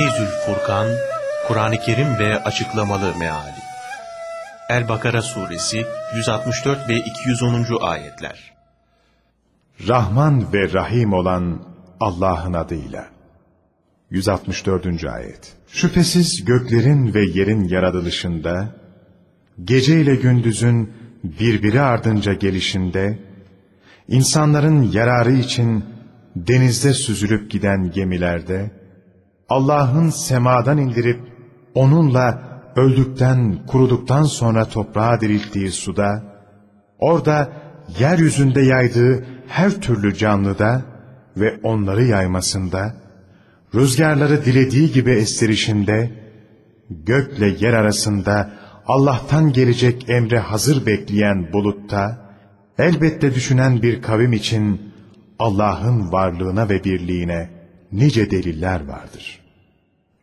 Feyzül Furkan, Kur'an-ı Kerim ve Açıklamalı Meali El-Bakara Suresi 164 ve 210. Ayetler Rahman ve Rahim olan Allah'ın adıyla. 164. Ayet Şüphesiz göklerin ve yerin yaratılışında, gece ile gündüzün birbiri ardınca gelişinde, insanların yararı için denizde süzülüp giden gemilerde, Allah'ın semadan indirip onunla öldükten, kuruduktan sonra toprağa dirilttiği suda, orada yeryüzünde yaydığı her türlü canlıda ve onları yaymasında, rüzgarları dilediği gibi estirişinde, gökle yer arasında Allah'tan gelecek emre hazır bekleyen bulutta, elbette düşünen bir kavim için Allah'ın varlığına ve birliğine nice deliller vardır.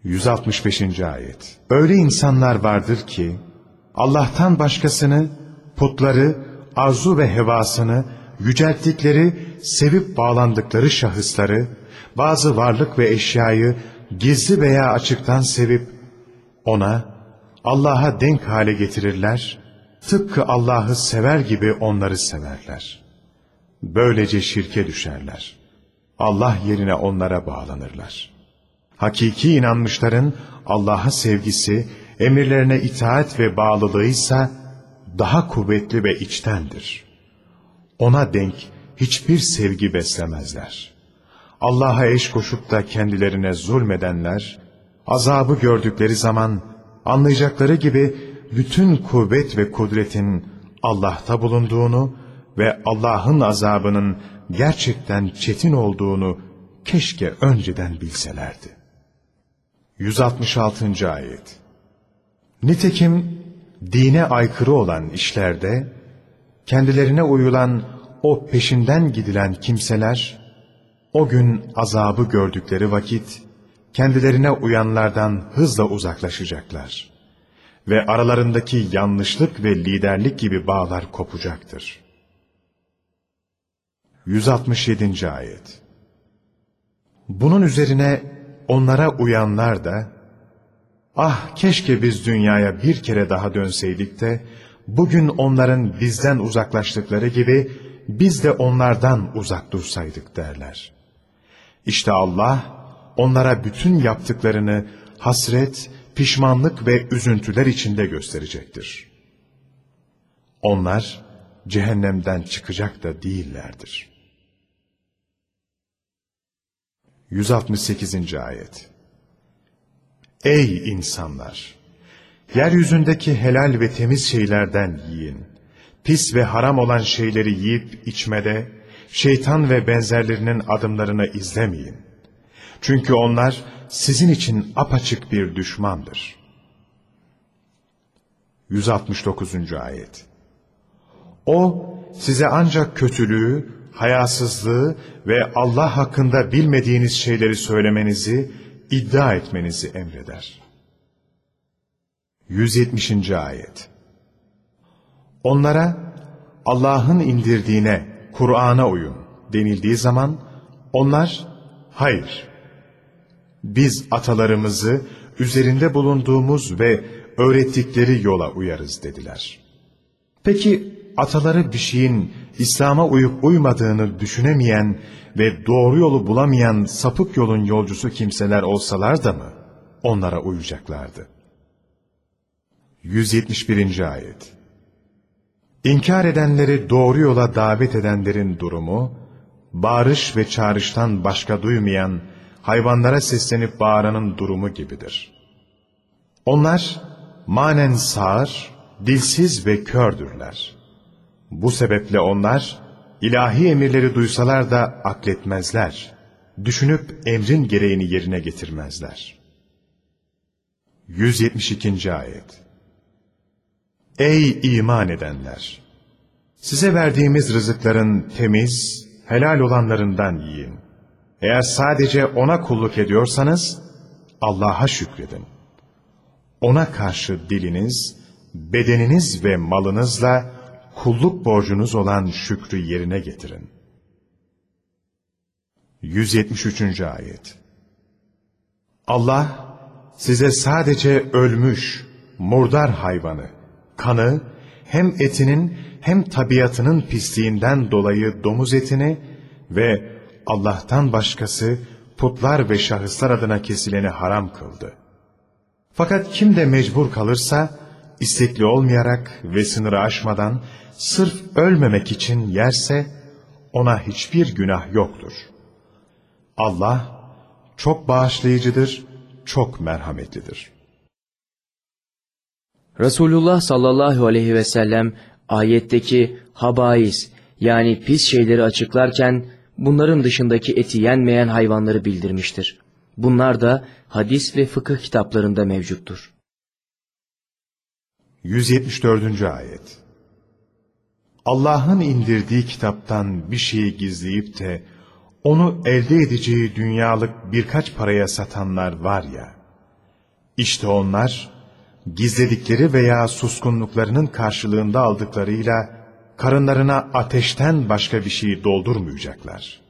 165. Ayet Öyle insanlar vardır ki, Allah'tan başkasını, putları, arzu ve hevasını, yücelttikleri, sevip bağlandıkları şahısları, bazı varlık ve eşyayı gizli veya açıktan sevip, ona, Allah'a denk hale getirirler, tıpkı Allah'ı sever gibi onları severler. Böylece şirke düşerler. Allah yerine onlara bağlanırlar. Hakiki inanmışların Allah'a sevgisi, emirlerine itaat ve bağlılığıysa daha kuvvetli ve içtendir. Ona denk hiçbir sevgi beslemezler. Allah'a eş koşup da kendilerine zulmedenler, azabı gördükleri zaman anlayacakları gibi bütün kuvvet ve kudretin Allah'ta bulunduğunu ve Allah'ın azabının gerçekten çetin olduğunu keşke önceden bilselerdi. 166. Ayet Nitekim dine aykırı olan işlerde, kendilerine uyulan o peşinden gidilen kimseler, o gün azabı gördükleri vakit, kendilerine uyanlardan hızla uzaklaşacaklar. Ve aralarındaki yanlışlık ve liderlik gibi bağlar kopacaktır. 167. Ayet Bunun üzerine onlara uyanlar da, ah keşke biz dünyaya bir kere daha dönseydik de, bugün onların bizden uzaklaştıkları gibi, biz de onlardan uzak dursaydık derler. İşte Allah, onlara bütün yaptıklarını hasret, pişmanlık ve üzüntüler içinde gösterecektir. Onlar, cehennemden çıkacak da değillerdir. 168. Ayet Ey insanlar! Yeryüzündeki helal ve temiz şeylerden yiyin. Pis ve haram olan şeyleri yiyip içmede, şeytan ve benzerlerinin adımlarını izlemeyin. Çünkü onlar sizin için apaçık bir düşmandır. 169. Ayet O, size ancak kötülüğü, hayasızlığı ve Allah hakkında bilmediğiniz şeyleri söylemenizi, iddia etmenizi emreder. 170. Ayet Onlara Allah'ın indirdiğine, Kur'an'a uyun denildiği zaman onlar hayır. Biz atalarımızı üzerinde bulunduğumuz ve öğrettikleri yola uyarız dediler. Peki ataları bir şeyin İslam'a uyup uymadığını düşünemeyen ve doğru yolu bulamayan sapık yolun yolcusu kimseler olsalar da mı onlara uyacaklardı? 171. Ayet İnkar edenleri doğru yola davet edenlerin durumu, bağırış ve çağrıştan başka duymayan, hayvanlara seslenip bağıranın durumu gibidir. Onlar manen sağır, dilsiz ve kördürler. Bu sebeple onlar, ilahi emirleri duysalar da akletmezler. Düşünüp emrin gereğini yerine getirmezler. 172. Ayet Ey iman edenler! Size verdiğimiz rızıkların temiz, helal olanlarından yiyin. Eğer sadece O'na kulluk ediyorsanız, Allah'a şükredin. O'na karşı diliniz, bedeniniz ve malınızla kulluk borcunuz olan şükrü yerine getirin. 173. Ayet Allah, size sadece ölmüş, murdar hayvanı, kanı, hem etinin hem tabiatının pisliğinden dolayı domuz etini ve Allah'tan başkası putlar ve şahıslar adına kesileni haram kıldı. Fakat kim de mecbur kalırsa, istekli olmayarak ve sınırı aşmadan, sırf ölmemek için yerse, ona hiçbir günah yoktur. Allah, çok bağışlayıcıdır, çok merhametlidir. Resulullah sallallahu aleyhi ve sellem ayetteki habais yani pis şeyleri açıklarken bunların dışındaki eti yenmeyen hayvanları bildirmiştir. Bunlar da hadis ve fıkıh kitaplarında mevcuttur. 174. Ayet Allah'ın indirdiği kitaptan bir şeyi gizleyip de onu elde edeceği dünyalık birkaç paraya satanlar var ya, işte onlar gizledikleri veya suskunluklarının karşılığında aldıklarıyla karınlarına ateşten başka bir şey doldurmayacaklar.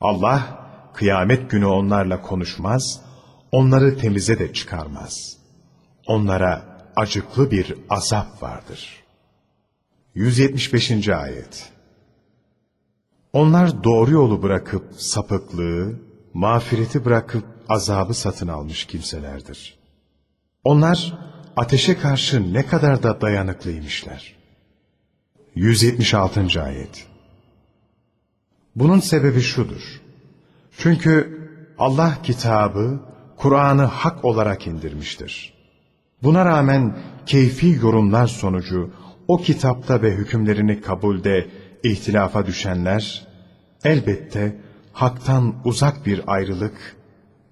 Allah kıyamet günü onlarla konuşmaz, onları temize de çıkarmaz. Onlara acıklı bir azap vardır. 175. Ayet Onlar doğru yolu bırakıp sapıklığı, mağfireti bırakıp azabı satın almış kimselerdir. Onlar ateşe karşı ne kadar da dayanıklıymışlar. 176. Ayet Bunun sebebi şudur. Çünkü Allah kitabı, Kur'an'ı hak olarak indirmiştir. Buna rağmen keyfi yorumlar sonucu o kitapta ve hükümlerini kabulde ihtilafa düşenler, elbette haktan uzak bir ayrılık,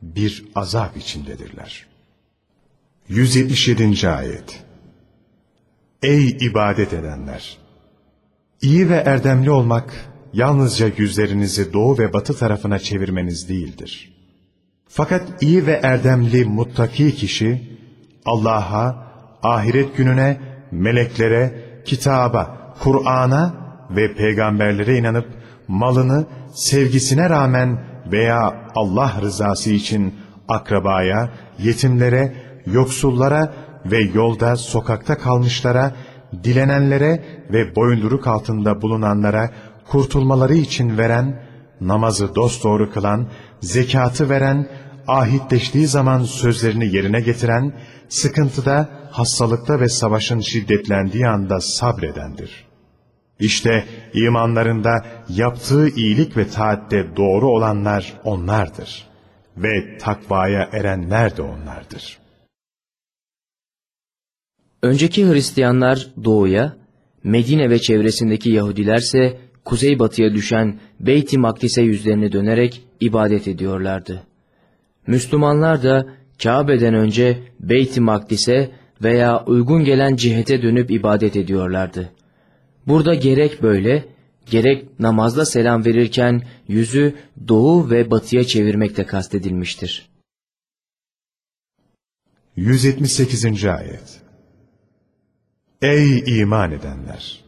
bir azap içindedirler. 177. Ayet Ey ibadet edenler! İyi ve erdemli olmak, yalnızca yüzlerinizi doğu ve batı tarafına çevirmeniz değildir. Fakat iyi ve erdemli muttaki kişi, Allah'a, ahiret gününe, meleklere, kitaba, Kur'an'a ve peygamberlere inanıp, malını sevgisine rağmen veya Allah rızası için akrabaya, yetimlere, yoksullara ve yolda sokakta kalmışlara, dilenenlere ve boyunduruk altında bulunanlara kurtulmaları için veren, namazı dosdoğru kılan, zekatı veren, ahitleştiği zaman sözlerini yerine getiren, sıkıntıda, hastalıkta ve savaşın şiddetlendiği anda sabredendir. İşte imanlarında yaptığı iyilik ve taatte doğru olanlar onlardır. Ve takvaya erenler de onlardır. Önceki Hristiyanlar doğuya, Medine ve çevresindeki Yahudilerse kuzeybatıya düşen Beyt-i Makdis'e yüzlerini dönerek ibadet ediyorlardı. Müslümanlar da Kabe'den önce Beyt-i Makdis'e veya uygun gelen cihete dönüp ibadet ediyorlardı. Burada gerek böyle, gerek namazda selam verirken yüzü doğu ve batıya çevirmekte kastedilmiştir. 178. Ayet Ey iman edenler!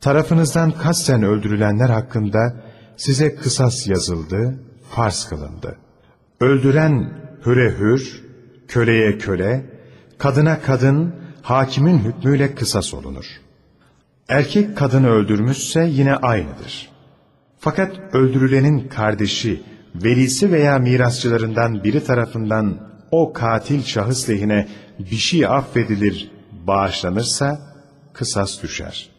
Tarafınızdan kasten öldürülenler hakkında size kısas yazıldı, farz kılındı. Öldüren hüre hür, köleye köle, kadına kadın, hakimin hükmüyle kısas olunur. Erkek kadını öldürmüşse yine aynıdır. Fakat öldürülenin kardeşi, velisi veya mirasçılarından biri tarafından o katil şahıs lehine bir şey affedilir, bağışlanırsa kısas düşer.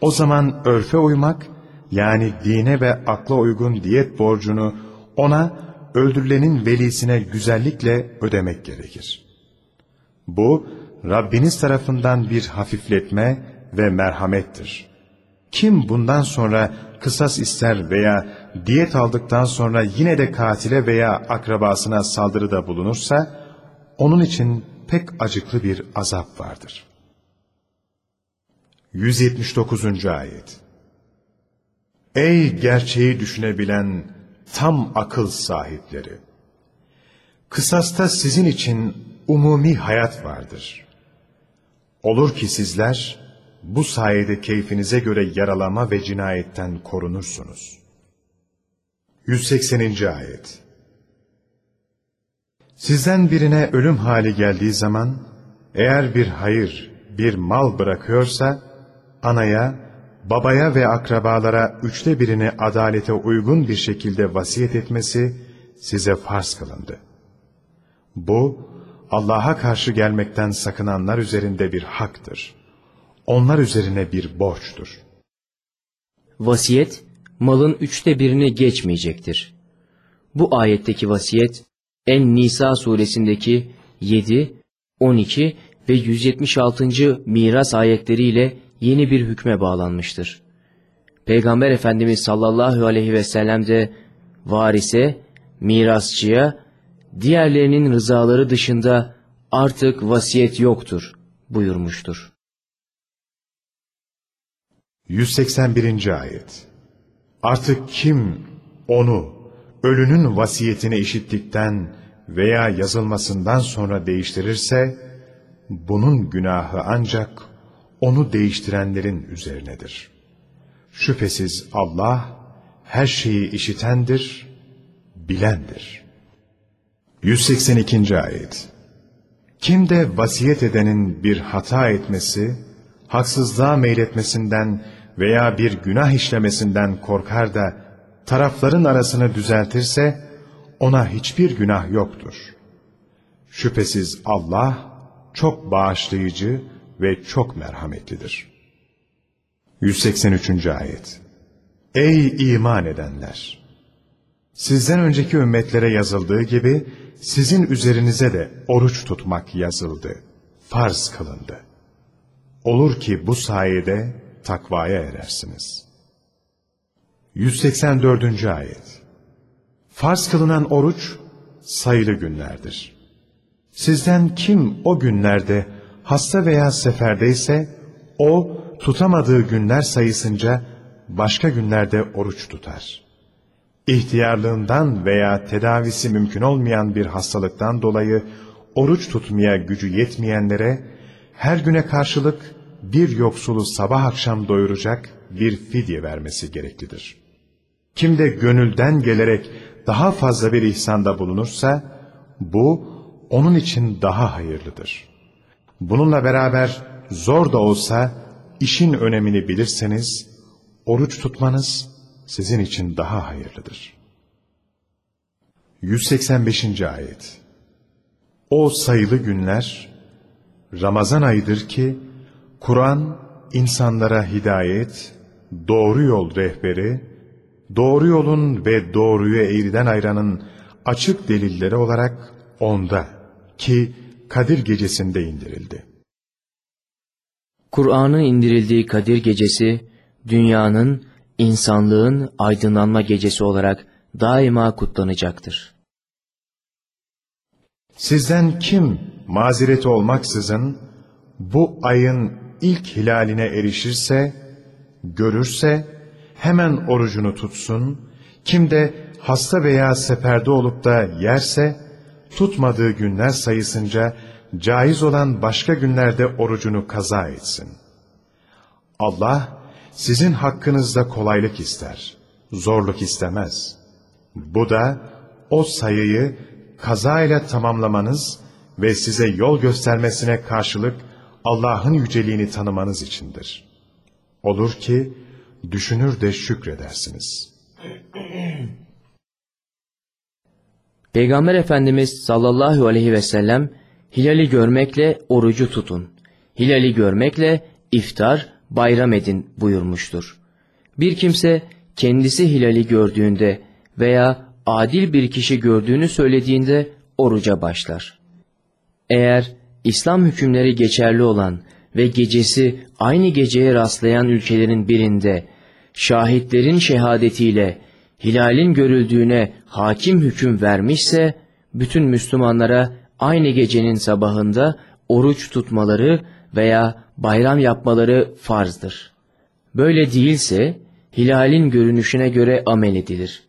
O zaman örfe uymak, yani dine ve akla uygun diyet borcunu ona öldürülenin velisine güzellikle ödemek gerekir. Bu, Rabbiniz tarafından bir hafifletme ve merhamettir. Kim bundan sonra kısas ister veya diyet aldıktan sonra yine de katile veya akrabasına saldırıda bulunursa, onun için pek acıklı bir azap vardır. 179. Ayet Ey gerçeği düşünebilen tam akıl sahipleri! Kısasta sizin için umumi hayat vardır. Olur ki sizler bu sayede keyfinize göre yaralama ve cinayetten korunursunuz. 180. Ayet Sizden birine ölüm hali geldiği zaman, eğer bir hayır, bir mal bırakıyorsa, anaya, babaya ve akrabalara üçte birini adalete uygun bir şekilde vasiyet etmesi size farz kılındı. Bu, Allah'a karşı gelmekten sakınanlar üzerinde bir haktır. Onlar üzerine bir borçtur. Vasiyet, malın üçte birini geçmeyecektir. Bu ayetteki vasiyet, En-Nisa suresindeki 7, 12 ve 176. miras ayetleriyle yeni bir hükme bağlanmıştır. Peygamber Efendimiz sallallahu aleyhi ve sellem de varise, mirasçıya, diğerlerinin rızaları dışında artık vasiyet yoktur buyurmuştur. 181. Ayet Artık kim onu, ölünün vasiyetini işittikten veya yazılmasından sonra değiştirirse, bunun günahı ancak onu değiştirenlerin üzerinedir. Şüphesiz Allah, her şeyi işitendir, bilendir. 182. Ayet Kim de vasiyet edenin bir hata etmesi, haksızlığa meyletmesinden veya bir günah işlemesinden korkar da tarafların arasını düzeltirse ona hiçbir günah yoktur. Şüphesiz Allah çok bağışlayıcı ve çok merhametlidir. 183. Ayet Ey iman edenler! Sizden önceki ümmetlere yazıldığı gibi sizin üzerinize de oruç tutmak yazıldı, farz kılındı. Olur ki bu sayede takvaya erersiniz. 184. Ayet Farz kılınan oruç sayılı günlerdir. Sizden kim o günlerde hasta veya seferdeyse o tutamadığı günler sayısınca başka günlerde oruç tutar. İhtiyarlığından veya tedavisi mümkün olmayan bir hastalıktan dolayı oruç tutmaya gücü yetmeyenlere her güne karşılık bir yoksulu sabah akşam doyuracak bir fidye vermesi gereklidir. Kim de gönülden gelerek daha fazla bir ihsanda bulunursa, bu onun için daha hayırlıdır. Bununla beraber zor da olsa işin önemini bilirseniz, oruç tutmanız sizin için daha hayırlıdır. 185. Ayet O sayılı günler, Ramazan ayıdır ki, Kur'an insanlara hidayet, doğru yol rehberi, doğru yolun ve doğruyu eğriden ayranın açık delilleri olarak onda ki Kadir gecesinde indirildi. Kur'an'ın indirildiği Kadir gecesi, dünyanın, insanlığın aydınlanma gecesi olarak daima kutlanacaktır. Sizden kim mazereti olmaksızın bu ayın ilk hilaline erişirse, görürse hemen orucunu tutsun, kim de hasta veya seferde olup da yerse, tutmadığı günler sayısınca caiz olan başka günlerde orucunu kaza etsin. Allah sizin hakkınızda kolaylık ister, zorluk istemez. Bu da o sayıyı kaza ile tamamlamanız ve size yol göstermesine karşılık Allah'ın yüceliğini tanımanız içindir. Olur ki düşünür de şükredersiniz. Peygamber Efendimiz sallallahu aleyhi ve sellem hilali görmekle orucu tutun. Hilali görmekle iftar, bayram edin buyurmuştur. Bir kimse kendisi hilali gördüğünde veya adil bir kişi gördüğünü söylediğinde oruca başlar. Eğer İslam hükümleri geçerli olan ve gecesi aynı geceye rastlayan ülkelerin birinde şahitlerin şehadetiyle hilalin görüldüğüne hakim hüküm vermişse bütün Müslümanlara aynı gecenin sabahında oruç tutmaları veya bayram yapmaları farzdır. Böyle değilse hilalin görünüşüne göre amel edilir.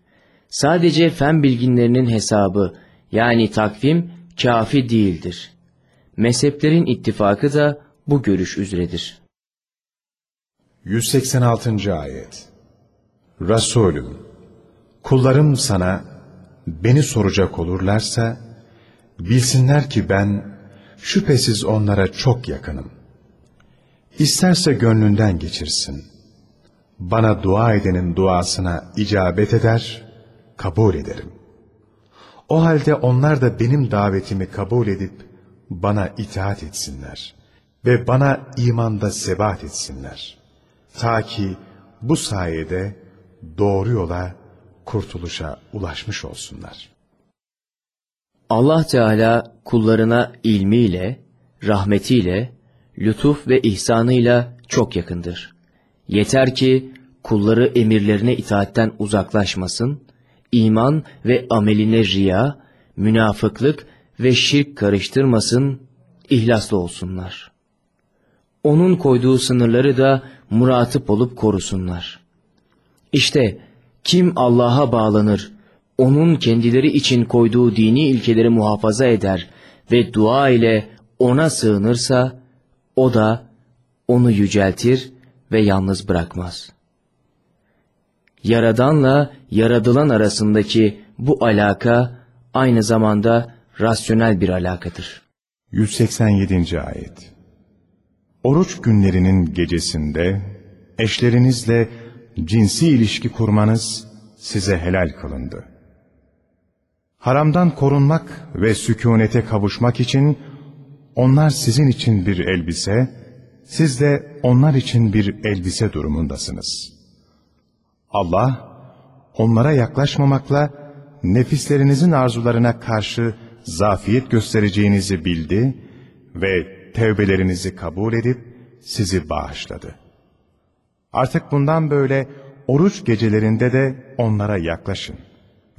Sadece fen bilginlerinin hesabı yani takvim kafi değildir. Mezheplerin ittifakı da bu görüş üzeredir. 186. Ayet Resulüm, kullarım sana beni soracak olurlarsa, Bilsinler ki ben şüphesiz onlara çok yakınım. İsterse gönlünden geçirsin. Bana dua edenin duasına icabet eder, kabul ederim. O halde onlar da benim davetimi kabul edip bana itaat etsinler ve bana imanda sebat etsinler. Ta ki bu sayede doğru yola, kurtuluşa ulaşmış olsunlar. Allah Teala kullarına ilmiyle, rahmetiyle, lütuf ve ihsanıyla çok yakındır. Yeter ki kulları emirlerine itaatten uzaklaşmasın, iman ve ameline riya, münafıklık ve şirk karıştırmasın, ihlaslı olsunlar. Onun koyduğu sınırları da muratip olup korusunlar. İşte kim Allah'a bağlanır, onun kendileri için koyduğu dini ilkeleri muhafaza eder ve dua ile ona sığınırsa, o da onu yüceltir ve yalnız bırakmaz. Yaradanla yaradılan arasındaki bu alaka aynı zamanda rasyonel bir alakadır. 187. Ayet Oruç günlerinin gecesinde eşlerinizle cinsi ilişki kurmanız size helal kılındı. Haramdan korunmak ve sükunete kavuşmak için onlar sizin için bir elbise, siz de onlar için bir elbise durumundasınız. Allah, onlara yaklaşmamakla nefislerinizin arzularına karşı zafiyet göstereceğinizi bildi ve tevbelerinizi kabul edip sizi bağışladı. Artık bundan böyle oruç gecelerinde de onlara yaklaşın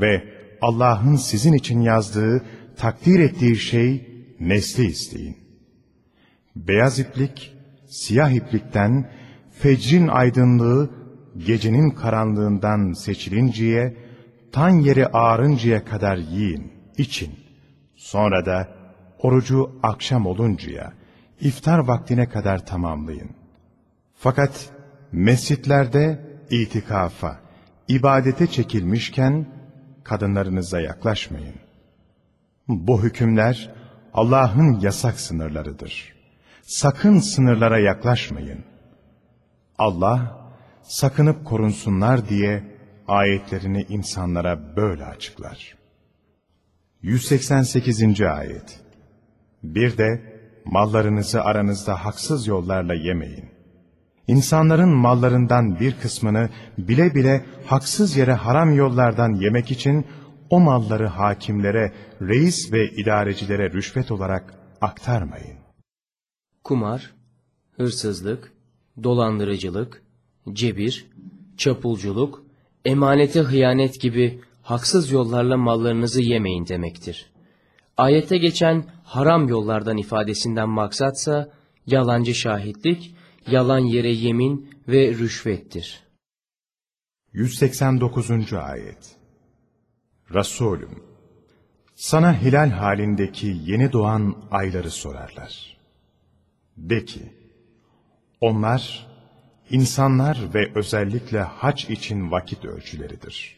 ve Allah'ın sizin için yazdığı, takdir ettiği şey nesli isteyin. Beyaz iplik, siyah iplikten, fecrin aydınlığı, gecenin karanlığından seçilinceye, tan yeri ağarıncaya kadar yiyin, için. Sonra da orucu akşam oluncaya, iftar vaktine kadar tamamlayın. Fakat mescitlerde itikafa, ibadete çekilmişken kadınlarınıza yaklaşmayın. Bu hükümler Allah'ın yasak sınırlarıdır. Sakın sınırlara yaklaşmayın. Allah sakınıp korunsunlar diye ayetlerini insanlara böyle açıklar. 188. Ayet Bir de mallarınızı aranızda haksız yollarla yemeyin. İnsanların mallarından bir kısmını bile bile haksız yere haram yollardan yemek için o malları hakimlere, reis ve idarecilere rüşvet olarak aktarmayın. Kumar, hırsızlık, dolandırıcılık, cebir, çapulculuk, emanete hıyanet gibi haksız yollarla mallarınızı yemeyin demektir. Ayette geçen haram yollardan ifadesinden maksatsa yalancı şahitlik, yalan yere yemin ve rüşvettir. 189. Ayet Resulüm, sana hilal halindeki yeni doğan ayları sorarlar. De ki, onlar insanlar ve özellikle hac için vakit ölçüleridir.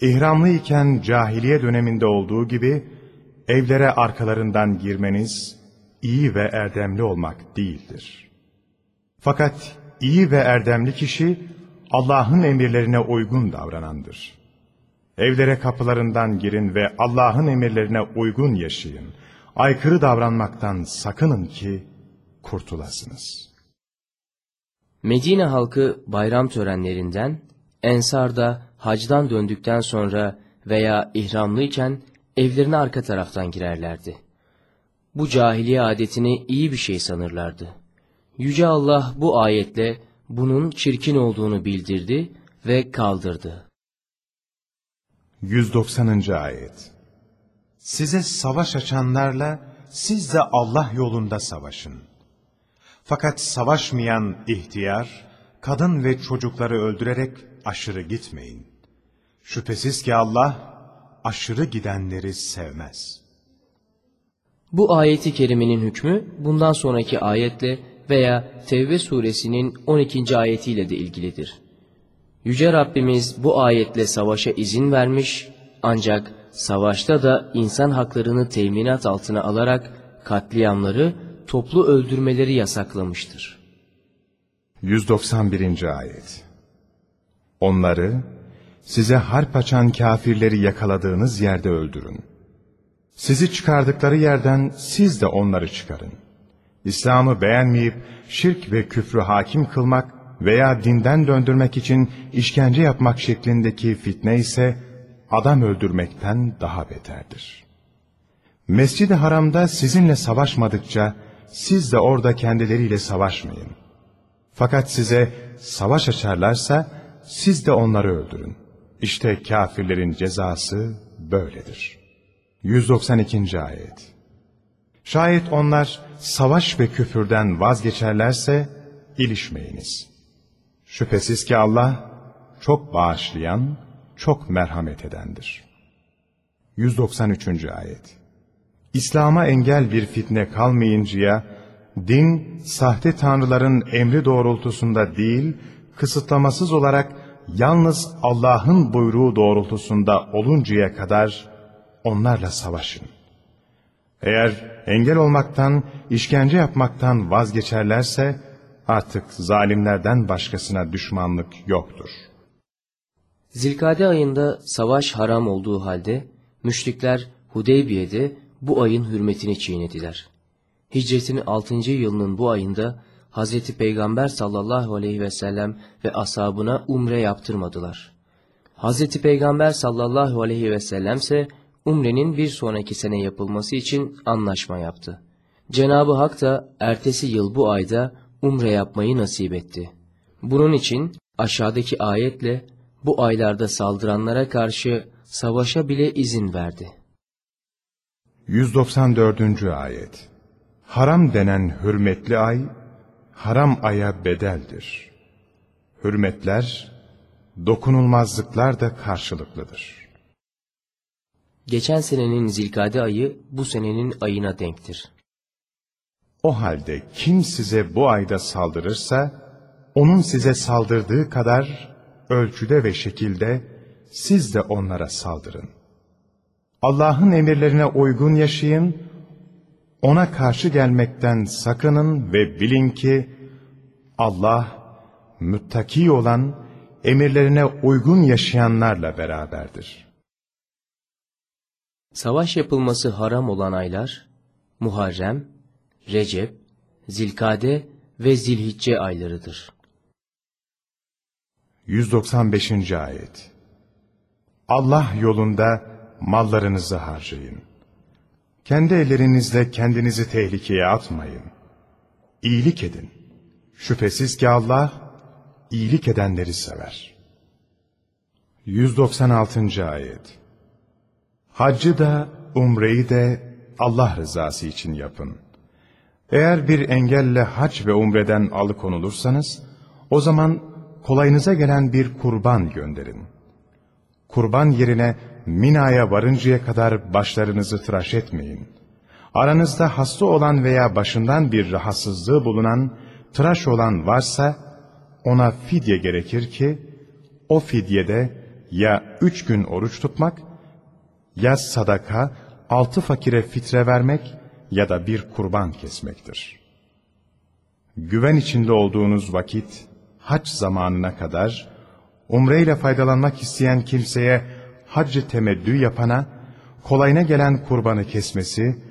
İhramlı iken cahiliye döneminde olduğu gibi evlere arkalarından girmeniz iyi ve erdemli olmak değildir. Fakat iyi ve erdemli kişi Allah'ın emirlerine uygun davranandır. Evlere kapılarından girin ve Allah'ın emirlerine uygun yaşayın. Aykırı davranmaktan sakının ki kurtulasınız. Medine halkı bayram törenlerinden, Ensar'da hacdan döndükten sonra veya ihramlıyken evlerine arka taraftan girerlerdi. Bu cahiliye adetini iyi bir şey sanırlardı. Yüce Allah bu ayetle bunun çirkin olduğunu bildirdi ve kaldırdı. 190. Ayet Size savaş açanlarla siz de Allah yolunda savaşın. Fakat savaşmayan ihtiyar, kadın ve çocukları öldürerek aşırı gitmeyin. Şüphesiz ki Allah aşırı gidenleri sevmez. Bu ayeti kerimenin hükmü bundan sonraki ayetle veya Tevbe suresinin 12. ayetiyle de ilgilidir. Yüce Rabbimiz bu ayetle savaşa izin vermiş ancak savaşta da insan haklarını teminat altına alarak katliamları, toplu öldürmeleri yasaklamıştır. 191. Ayet Onları, size harp açan kafirleri yakaladığınız yerde öldürün. Sizi çıkardıkları yerden siz de onları çıkarın. İslam'ı beğenmeyip şirk ve küfrü hakim kılmak veya dinden döndürmek için işkence yapmak şeklindeki fitne ise adam öldürmekten daha beterdir. Mescid-i Haram'da sizinle savaşmadıkça siz de orada kendileriyle savaşmayın. Fakat size savaş açarlarsa siz de onları öldürün. İşte kafirlerin cezası böyledir. 192. Ayet Şayet onlar savaş ve küfürden vazgeçerlerse ilişmeyiniz. Şüphesiz ki Allah çok bağışlayan, çok merhamet edendir. 193. Ayet İslam'a engel bir fitne kalmayıncaya, din sahte tanrıların emri doğrultusunda değil, kısıtlamasız olarak yalnız Allah'ın buyruğu doğrultusunda oluncaya kadar onlarla savaşın. Eğer engel olmaktan, işkence yapmaktan vazgeçerlerse, artık zalimlerden başkasına düşmanlık yoktur. Zilkade ayında savaş haram olduğu halde, müşrikler Hudeybiye'de bu ayın hürmetini çiğnediler. Hicretin 6. yılının bu ayında Hz. Peygamber sallallahu aleyhi ve sellem ve ashabına umre yaptırmadılar. Hz. Peygamber sallallahu aleyhi ve sellem ise umrenin bir sonraki sene yapılması için anlaşma yaptı. Cenab-ı Hak da ertesi yıl bu ayda umre yapmayı nasip etti. Bunun için aşağıdaki ayetle bu aylarda saldıranlara karşı savaşa bile izin verdi. 194. Ayet Haram denen hürmetli ay, haram aya bedeldir. Hürmetler, dokunulmazlıklar da karşılıklıdır. Geçen senenin zilkade ayı bu senenin ayına denktir. O halde kim size bu ayda saldırırsa, onun size saldırdığı kadar ölçüde ve şekilde siz de onlara saldırın. Allah'ın emirlerine uygun yaşayın, ona karşı gelmekten sakının ve bilin ki Allah müttaki olan emirlerine uygun yaşayanlarla beraberdir. Savaş yapılması haram olan aylar Muharrem, Recep, Zilkade ve Zilhicce aylarıdır. 195. Ayet Allah yolunda mallarınızı harcayın. Kendi ellerinizle kendinizi tehlikeye atmayın. İyilik edin. Şüphesiz ki Allah iyilik edenleri sever. 196. Ayet Haccı da umreyi de Allah rızası için yapın. Eğer bir engelle hac ve umreden alıkonulursanız, o zaman kolayınıza gelen bir kurban gönderin. Kurban yerine Mina'ya varıncaya kadar başlarınızı tıraş etmeyin. Aranızda hasta olan veya başından bir rahatsızlığı bulunan, tıraş olan varsa, ona fidye gerekir ki, o fidyede ya üç gün oruç tutmak, ya sadaka, altı fakire fitre vermek ya da bir kurban kesmektir. Güven içinde olduğunuz vakit, hac zamanına kadar, umreyle faydalanmak isteyen kimseye haccı temeddü yapana, kolayına gelen kurbanı kesmesi,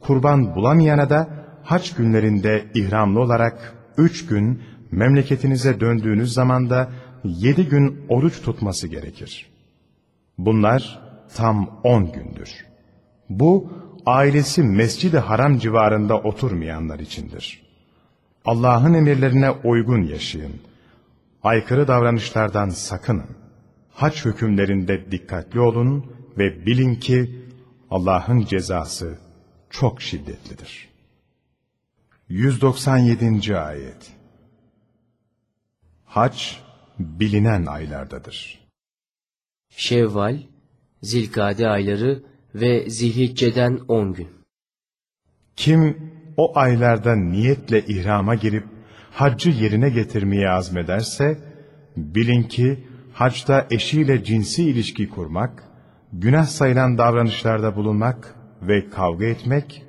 kurban bulamayana da hac günlerinde ihramlı olarak üç gün memleketinize döndüğünüz zaman da yedi gün oruç tutması gerekir. Bunlar tam on gündür. Bu ailesi Mescid-i Haram civarında oturmayanlar içindir. Allah'ın emirlerine uygun yaşayın. Aykırı davranışlardan sakının. Haç hükümlerinde dikkatli olun ve bilin ki Allah'ın cezası çok şiddetlidir. 197. Ayet Haç bilinen aylardadır. Şevval, Zilkade ayları ve Zilhicce'den on gün. Kim o aylarda niyetle ihrama girip haccı yerine getirmeye azmederse, bilin ki hacda eşiyle cinsi ilişki kurmak, günah sayılan davranışlarda bulunmak ve kavga etmek,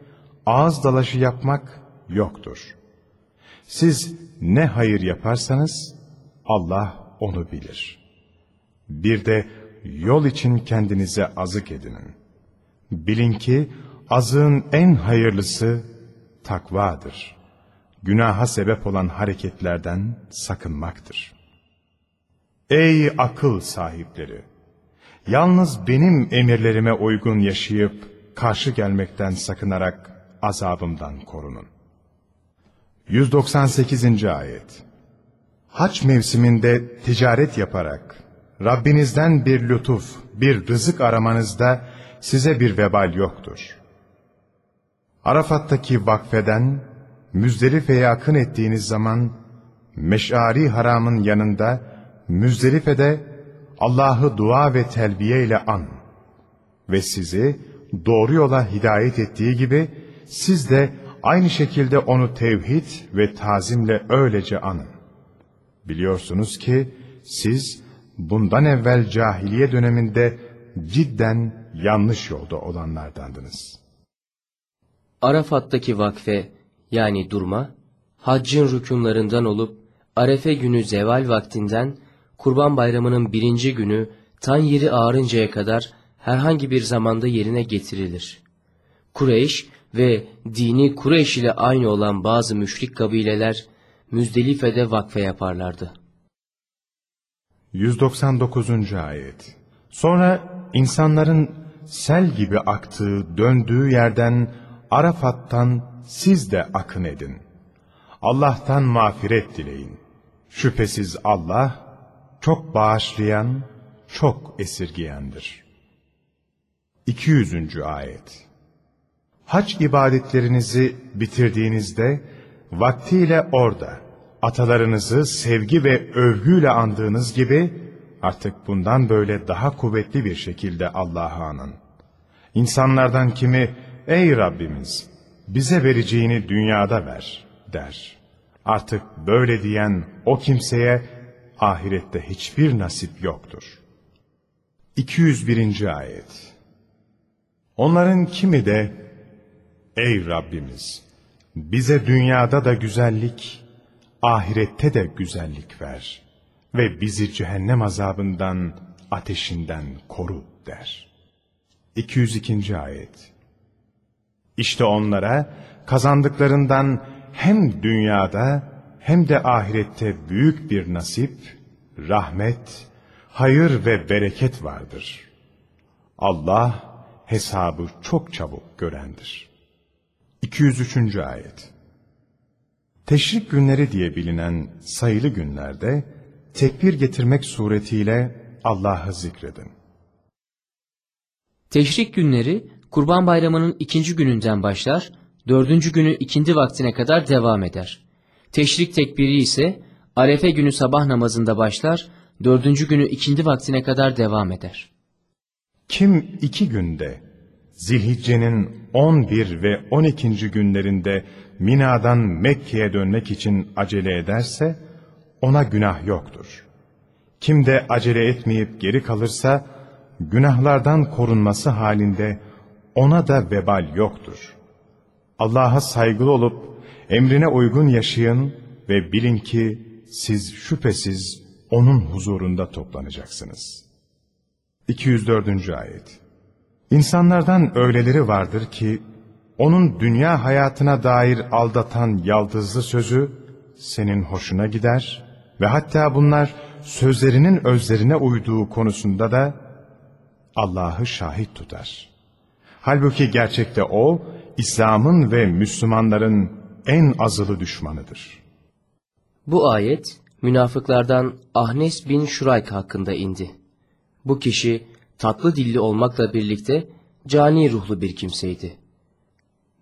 ağız dalaşı yapmak yoktur. Siz ne hayır yaparsanız Allah onu bilir. Bir de yol için kendinize azık edinin. Bilin ki azığın en hayırlısı takvadır. Günaha sebep olan hareketlerden sakınmaktır. Ey akıl sahipleri! Yalnız benim emirlerime uygun yaşayıp karşı gelmekten sakınarak azabımdan korunun. 198. Ayet Haç mevsiminde ticaret yaparak Rabbinizden bir lütuf, bir rızık aramanızda size bir vebal yoktur. Arafat'taki vakfeden Müzdelife'ye akın ettiğiniz zaman Meş'ari haramın yanında Müzdelife'de Allah'ı dua ve telbiye ile an ve sizi doğru yola hidayet ettiği gibi siz de aynı şekilde onu tevhid ve tazimle öylece anın. Biliyorsunuz ki siz bundan evvel cahiliye döneminde cidden yanlış yolda olanlardandınız. Arafat'taki vakfe yani durma, haccın rükunlarından olup Arefe günü zeval vaktinden Kurban Bayramı'nın birinci günü tan yeri ağarıncaya kadar herhangi bir zamanda yerine getirilir. Kureyş ve dini Kureyş ile aynı olan bazı müşrik kabileler Müzdelife'de vakfe yaparlardı. 199. Ayet Sonra insanların sel gibi aktığı, döndüğü yerden Arafat'tan siz de akın edin. Allah'tan mağfiret dileyin. Şüphesiz Allah çok bağışlayan, çok esirgiyendir. 200. Ayet Hac ibadetlerinizi bitirdiğinizde vaktiyle orada atalarınızı sevgi ve övgüyle andığınız gibi artık bundan böyle daha kuvvetli bir şekilde Allah'a anın. İnsanlardan kimi ey Rabbimiz bize vereceğini dünyada ver der. Artık böyle diyen o kimseye ahirette hiçbir nasip yoktur. 201. Ayet Onların kimi de ey Rabbimiz bize dünyada da güzellik, ahirette de güzellik ver ve bizi cehennem azabından, ateşinden koru der. 202. Ayet İşte onlara kazandıklarından hem dünyada hem de ahirette büyük bir nasip, rahmet, hayır ve bereket vardır. Allah hesabı çok çabuk görendir. 203. Ayet Teşrik günleri diye bilinen sayılı günlerde tekbir getirmek suretiyle Allah'ı zikredin. Teşrik günleri Kurban Bayramı'nın ikinci gününden başlar, dördüncü günü ikindi vaktine kadar devam eder. Teşrik tekbiri ise Arefe günü sabah namazında başlar, dördüncü günü ikindi vaktine kadar devam eder. Kim iki günde Zilhicce'nin 11 ve 12. günlerinde Mina'dan Mekke'ye dönmek için acele ederse ona günah yoktur. Kim de acele etmeyip geri kalırsa günahlardan korunması halinde ona da vebal yoktur. Allah'a saygılı olup emrine uygun yaşayın ve bilin ki siz şüphesiz onun huzurunda toplanacaksınız. 204. Ayet İnsanlardan öyleleri vardır ki, onun dünya hayatına dair aldatan yaldızlı sözü senin hoşuna gider ve hatta bunlar sözlerinin özlerine uyduğu konusunda da Allah'ı şahit tutar. Halbuki gerçekte o, İslam'ın ve Müslümanların en azılı düşmanıdır. Bu ayet münafıklardan Ahnes bin Şurayk hakkında indi. Bu kişi tatlı dilli olmakla birlikte cani ruhlu bir kimseydi.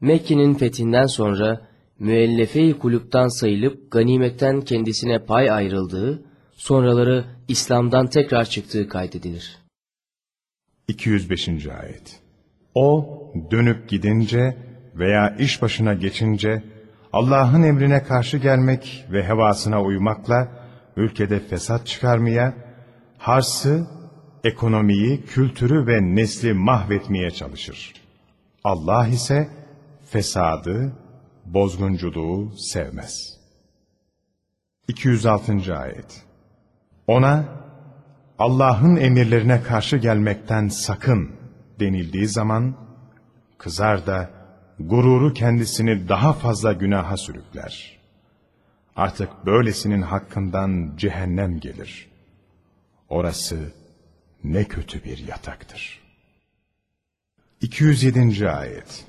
Mekke'nin fethinden sonra müellefe-i kulüpten sayılıp ganimetten kendisine pay ayrıldığı, sonraları İslam'dan tekrar çıktığı kaydedilir. 205. Ayet O dönüp gidince veya iş başına geçince Allah'ın emrine karşı gelmek ve hevasına uymakla ülkede fesat çıkarmaya, harsı ekonomiyi, kültürü ve nesli mahvetmeye çalışır. Allah ise fesadı, bozgunculuğu sevmez. 206. Ayet Ona, Allah'ın emirlerine karşı gelmekten sakın denildiği zaman, kızar da gururu kendisini daha fazla günaha sürükler. Artık böylesinin hakkından cehennem gelir. Orası ne kötü bir yataktır. 207. Ayet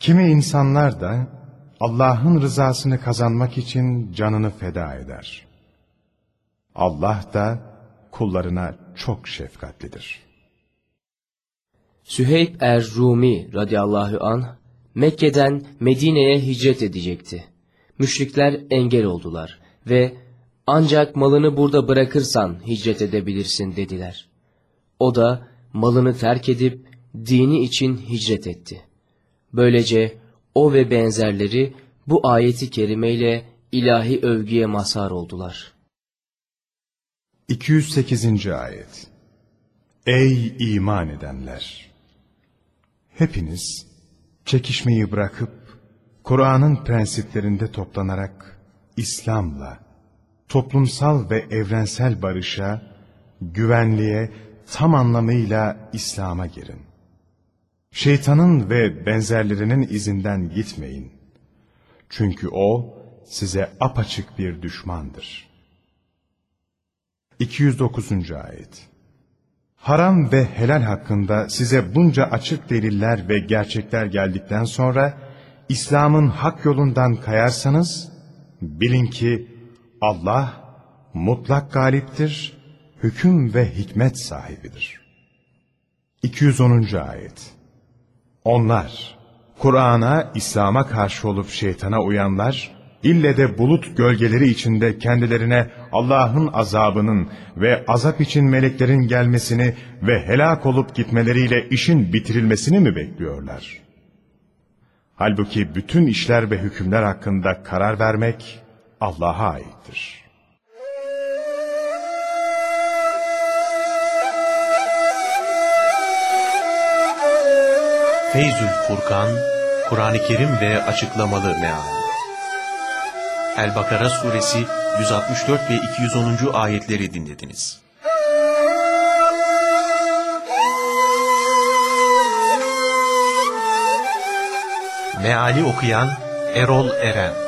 Kimi insanlar da Allah'ın rızasını kazanmak için canını feda eder. Allah da kullarına çok şefkatlidir. Süheyb er-Rumi radıyallahu anh Mekke'den Medine'ye hicret edecekti. Müşrikler engel oldular ve ancak malını burada bırakırsan hicret edebilirsin dediler. O da malını terk edip dini için hicret etti. Böylece o ve benzerleri bu ayeti kerimeyle ilahi övgüye mazhar oldular. 208. Ayet Ey iman edenler! Hepiniz çekişmeyi bırakıp Kur'an'ın prensiplerinde toplanarak İslam'la toplumsal ve evrensel barışa, güvenliğe tam anlamıyla İslam'a girin. Şeytanın ve benzerlerinin izinden gitmeyin. Çünkü o size apaçık bir düşmandır. 209. Ayet Haram ve helal hakkında size bunca açık deliller ve gerçekler geldikten sonra İslam'ın hak yolundan kayarsanız bilin ki Allah mutlak galiptir, hüküm ve hikmet sahibidir. 210. Ayet Onlar, Kur'an'a, İslam'a karşı olup şeytana uyanlar, ille de bulut gölgeleri içinde kendilerine Allah'ın azabının ve azap için meleklerin gelmesini ve helak olup gitmeleriyle işin bitirilmesini mi bekliyorlar? Halbuki bütün işler ve hükümler hakkında karar vermek Allah'a aittir. Feyzül Furkan, Kur'an-ı Kerim ve Açıklamalı Meali El-Bakara Suresi 164 ve 210. ayetleri dinlediniz. Meali okuyan Erol Eren